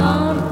Don't